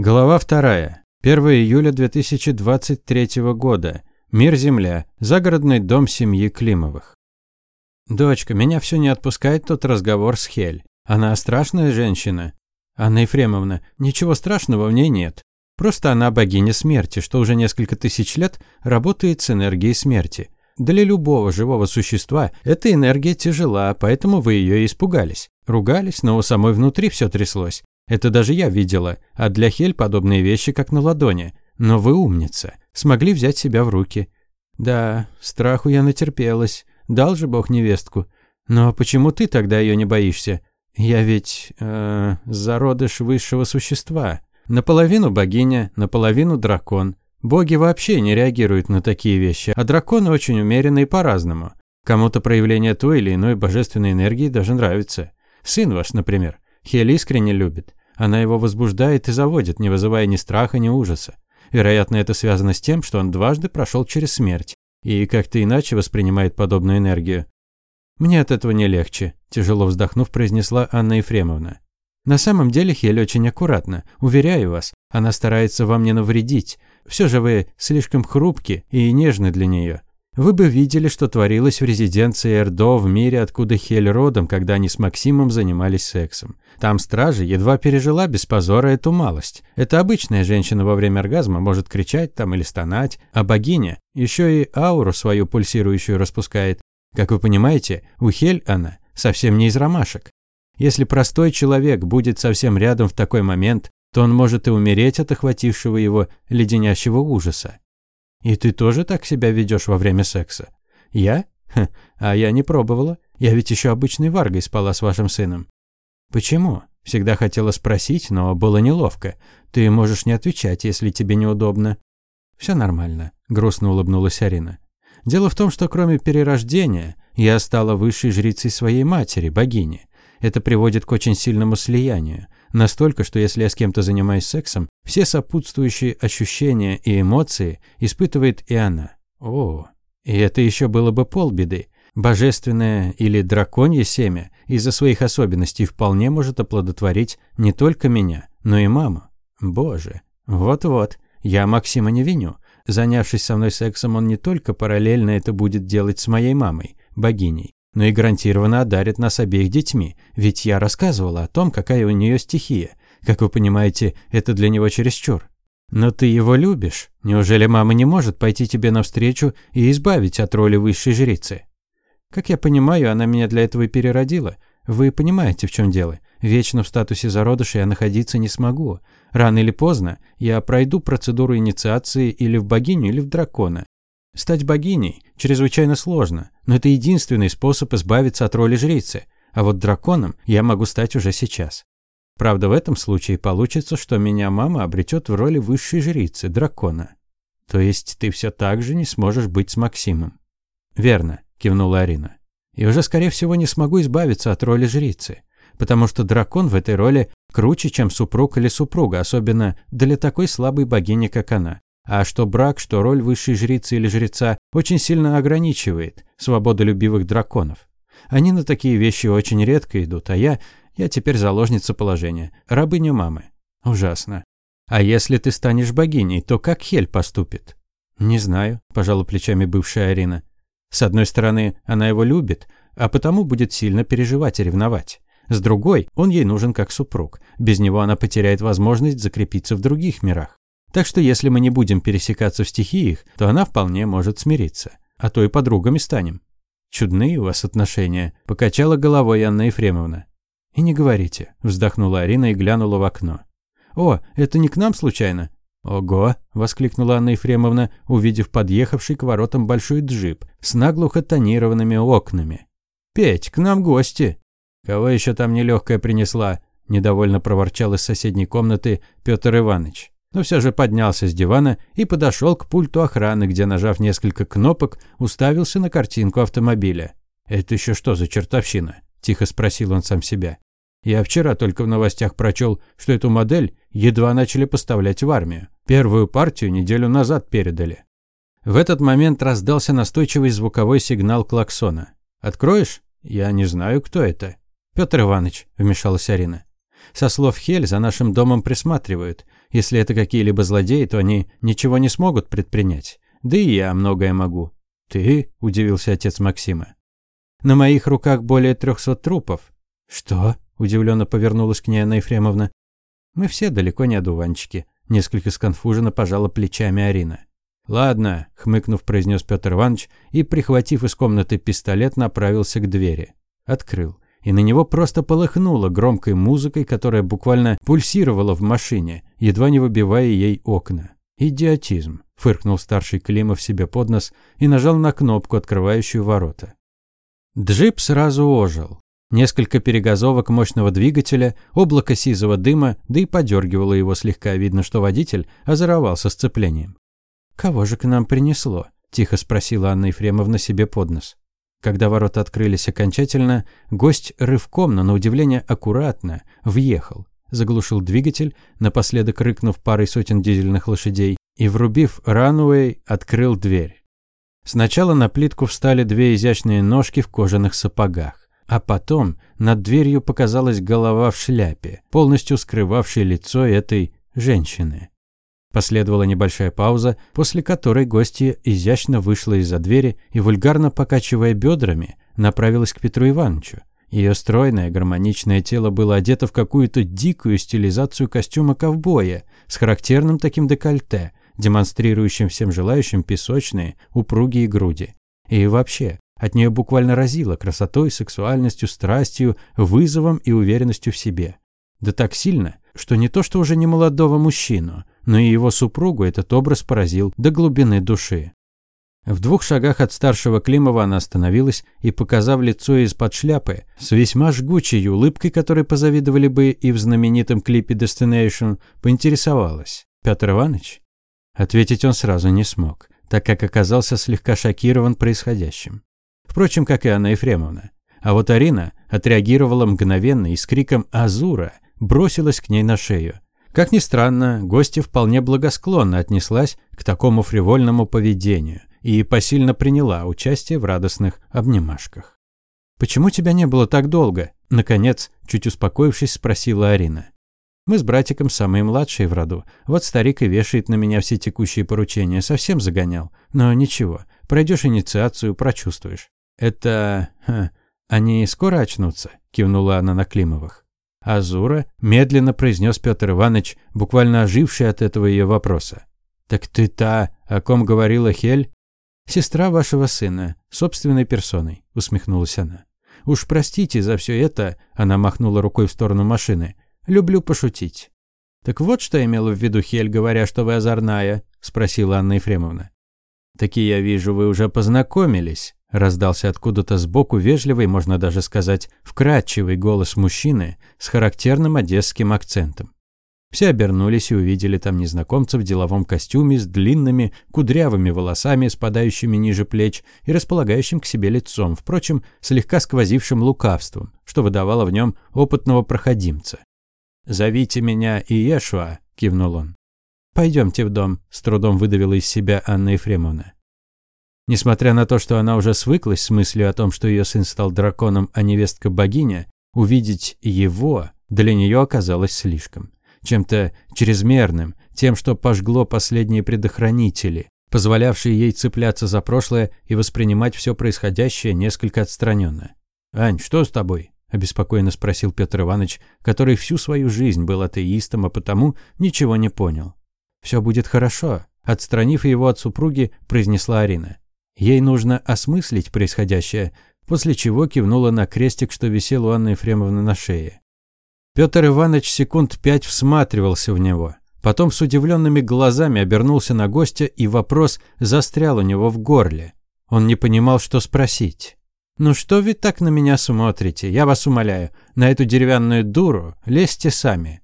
Глава вторая. 1 июля 2023 года. Мир Земля. Загородный дом семьи Климовых. «Дочка, меня все не отпускает тот разговор с Хель. Она страшная женщина. Анна Ефремовна, ничего страшного в ней нет. Просто она богиня смерти, что уже несколько тысяч лет работает с энергией смерти. Для любого живого существа эта энергия тяжела, поэтому вы ее испугались. Ругались, но у самой внутри все тряслось. Это даже я видела, а для Хель подобные вещи как на ладони. Но вы умница, смогли взять себя в руки. Да, страху я натерпелась, дал же Бог невестку. Но почему ты тогда ее не боишься? Я ведь, э, зародыш высшего существа. Наполовину богиня, наполовину дракон. Боги вообще не реагируют на такие вещи, а драконы очень умеренные по-разному. Кому-то проявление той или иной божественной энергии даже нравится. Сын ваш, например, Хель искренне любит. Она его возбуждает и заводит, не вызывая ни страха, ни ужаса. Вероятно, это связано с тем, что он дважды прошел через смерть и как-то иначе воспринимает подобную энергию. «Мне от этого не легче», – тяжело вздохнув, произнесла Анна Ефремовна. «На самом деле Хель очень аккуратна. Уверяю вас, она старается вам не навредить. Все же вы слишком хрупки и нежны для нее. Вы бы видели, что творилось в резиденции Эрдо в мире, откуда Хель родом, когда они с Максимом занимались сексом. Там стража едва пережила без позора эту малость. Это обычная женщина во время оргазма может кричать там или стонать, а богиня еще и ауру свою пульсирующую распускает. Как вы понимаете, у Хель она совсем не из ромашек. Если простой человек будет совсем рядом в такой момент, то он может и умереть от охватившего его леденящего ужаса. И ты тоже так себя ведешь во время секса? Я? Ха, а я не пробовала. Я ведь еще обычной варгой спала с вашим сыном. Почему? Всегда хотела спросить, но было неловко. Ты можешь не отвечать, если тебе неудобно. Все нормально, грустно улыбнулась Арина. Дело в том, что кроме перерождения, я стала высшей жрицей своей матери, богини. Это приводит к очень сильному слиянию. Настолько, что если я с кем-то занимаюсь сексом, все сопутствующие ощущения и эмоции испытывает и она. О, и это еще было бы полбеды. Божественное или драконье семя из-за своих особенностей вполне может оплодотворить не только меня, но и маму. Боже, вот-вот, я Максима не виню. Занявшись со мной сексом, он не только параллельно это будет делать с моей мамой, богиней, но и гарантированно одарит нас обеих детьми, ведь я рассказывала о том, какая у нее стихия. Как вы понимаете, это для него чересчур. Но ты его любишь. Неужели мама не может пойти тебе навстречу и избавить от роли высшей жрицы? Как я понимаю, она меня для этого и переродила. Вы понимаете, в чем дело. Вечно в статусе зародыша я находиться не смогу. Рано или поздно я пройду процедуру инициации или в богиню, или в дракона. Стать богиней чрезвычайно сложно, но это единственный способ избавиться от роли жрицы, а вот драконом я могу стать уже сейчас. Правда, в этом случае получится, что меня мама обретет в роли высшей жрицы, дракона. То есть ты все так же не сможешь быть с Максимом. Верно, кивнула Арина. И уже, скорее всего, не смогу избавиться от роли жрицы, потому что дракон в этой роли круче, чем супруг или супруга, особенно для такой слабой богини, как она. А что брак, что роль высшей жрицы или жреца очень сильно ограничивает свободолюбивых драконов. Они на такие вещи очень редко идут, а я, я теперь заложница положения, рабыня мамы. Ужасно. А если ты станешь богиней, то как Хель поступит? Не знаю, пожала плечами бывшая Арина. С одной стороны, она его любит, а потому будет сильно переживать и ревновать. С другой, он ей нужен как супруг. Без него она потеряет возможность закрепиться в других мирах. Так что если мы не будем пересекаться в стихиях, то она вполне может смириться. А то и подругами станем. Чудные у вас отношения, покачала головой Анна Ефремовна. И не говорите, вздохнула Арина и глянула в окно. О, это не к нам случайно? Ого, воскликнула Анна Ефремовна, увидев подъехавший к воротам большой джип с наглухо тонированными окнами. Петь, к нам гости. Кого еще там нелегкая принесла? недовольно проворчал из соседней комнаты Петр Иванович но все же поднялся с дивана и подошел к пульту охраны, где, нажав несколько кнопок, уставился на картинку автомобиля. «Это еще что за чертовщина?» – тихо спросил он сам себя. «Я вчера только в новостях прочел, что эту модель едва начали поставлять в армию. Первую партию неделю назад передали». В этот момент раздался настойчивый звуковой сигнал клаксона. «Откроешь? Я не знаю, кто это». «Петр Иванович», – вмешалась Арина. «Со слов Хель за нашим домом присматривают. Если это какие-либо злодеи, то они ничего не смогут предпринять. Да и я многое могу». «Ты?» – удивился отец Максима. «На моих руках более трехсот трупов». «Что?» – удивленно повернулась к ней Анна Ефремовна. «Мы все далеко не одуванчики», – несколько сконфуженно пожала плечами Арина. «Ладно», – хмыкнув, произнес Петр Иванович и, прихватив из комнаты пистолет, направился к двери. Открыл. И на него просто полыхнуло громкой музыкой, которая буквально пульсировала в машине, едва не выбивая ей окна. «Идиотизм», – фыркнул старший Климов себе под нос и нажал на кнопку, открывающую ворота. Джип сразу ожил. Несколько перегазовок мощного двигателя, облако сизого дыма, да и подергивало его слегка. Видно, что водитель озоровал со сцеплением. «Кого же к нам принесло?» – тихо спросила Анна Ефремовна себе под нос. Когда ворота открылись окончательно, гость рывком, но на удивление аккуратно, въехал, заглушил двигатель, напоследок рыкнув парой сотен дизельных лошадей, и, врубив рануэй, открыл дверь. Сначала на плитку встали две изящные ножки в кожаных сапогах, а потом над дверью показалась голова в шляпе, полностью скрывавшей лицо этой женщины. Последовала небольшая пауза, после которой гостья изящно вышла из-за двери и, вульгарно покачивая бедрами, направилась к Петру Ивановичу. Ее стройное, гармоничное тело было одето в какую-то дикую стилизацию костюма ковбоя с характерным таким декольте, демонстрирующим всем желающим песочные, упругие груди. И вообще, от нее буквально разило красотой, сексуальностью, страстью, вызовом и уверенностью в себе. Да так сильно, что не то что уже не молодого мужчину, но и его супругу этот образ поразил до глубины души. В двух шагах от старшего Климова она остановилась и, показав лицо из-под шляпы, с весьма жгучей улыбкой, которой позавидовали бы и в знаменитом клипе «Destination», поинтересовалась. «Петр Иванович?» Ответить он сразу не смог, так как оказался слегка шокирован происходящим. Впрочем, как и Анна Ефремовна. А вот Арина отреагировала мгновенно и с криком «Азура!» бросилась к ней на шею. Как ни странно, гостья вполне благосклонно отнеслась к такому фривольному поведению и посильно приняла участие в радостных обнимашках. «Почему тебя не было так долго?» – наконец, чуть успокоившись, спросила Арина. «Мы с братиком самые младшие в роду. Вот старик и вешает на меня все текущие поручения. Совсем загонял. Но ничего, пройдешь инициацию, прочувствуешь». «Это... Ха, они скоро очнутся?» – кивнула она на Климовых. Азура, медленно произнес Петр Иванович, буквально оживший от этого ее вопроса. «Так ты та, о ком говорила Хель?» «Сестра вашего сына, собственной персоной», – усмехнулась она. «Уж простите за все это», – она махнула рукой в сторону машины. «Люблю пошутить». «Так вот, что имела в виду Хель, говоря, что вы озорная?» – спросила Анна Ефремовна. «Таки я вижу, вы уже познакомились», Раздался откуда-то сбоку вежливый, можно даже сказать, вкрадчивый голос мужчины с характерным одесским акцентом. Все обернулись и увидели там незнакомца в деловом костюме с длинными кудрявыми волосами, спадающими ниже плеч и располагающим к себе лицом, впрочем, слегка сквозившим лукавством, что выдавало в нем опытного проходимца. «Зовите меня Иешуа», – кивнул он. «Пойдемте в дом», – с трудом выдавила из себя Анна Ефремовна. Несмотря на то, что она уже свыклась с мыслью о том, что ее сын стал драконом, а невестка богиня, увидеть его для нее оказалось слишком. Чем-то чрезмерным, тем, что пожгло последние предохранители, позволявшие ей цепляться за прошлое и воспринимать все происходящее несколько отстраненно. «Ань, что с тобой?» – обеспокоенно спросил Петр Иванович, который всю свою жизнь был атеистом, а потому ничего не понял. «Все будет хорошо», – отстранив его от супруги, произнесла Арина. Ей нужно осмыслить происходящее, после чего кивнула на крестик, что висел у Анны Ефремовны на шее. Петр Иванович секунд пять всматривался в него. Потом с удивленными глазами обернулся на гостя, и вопрос застрял у него в горле. Он не понимал, что спросить. «Ну что вы так на меня смотрите? Я вас умоляю, на эту деревянную дуру лезьте сами».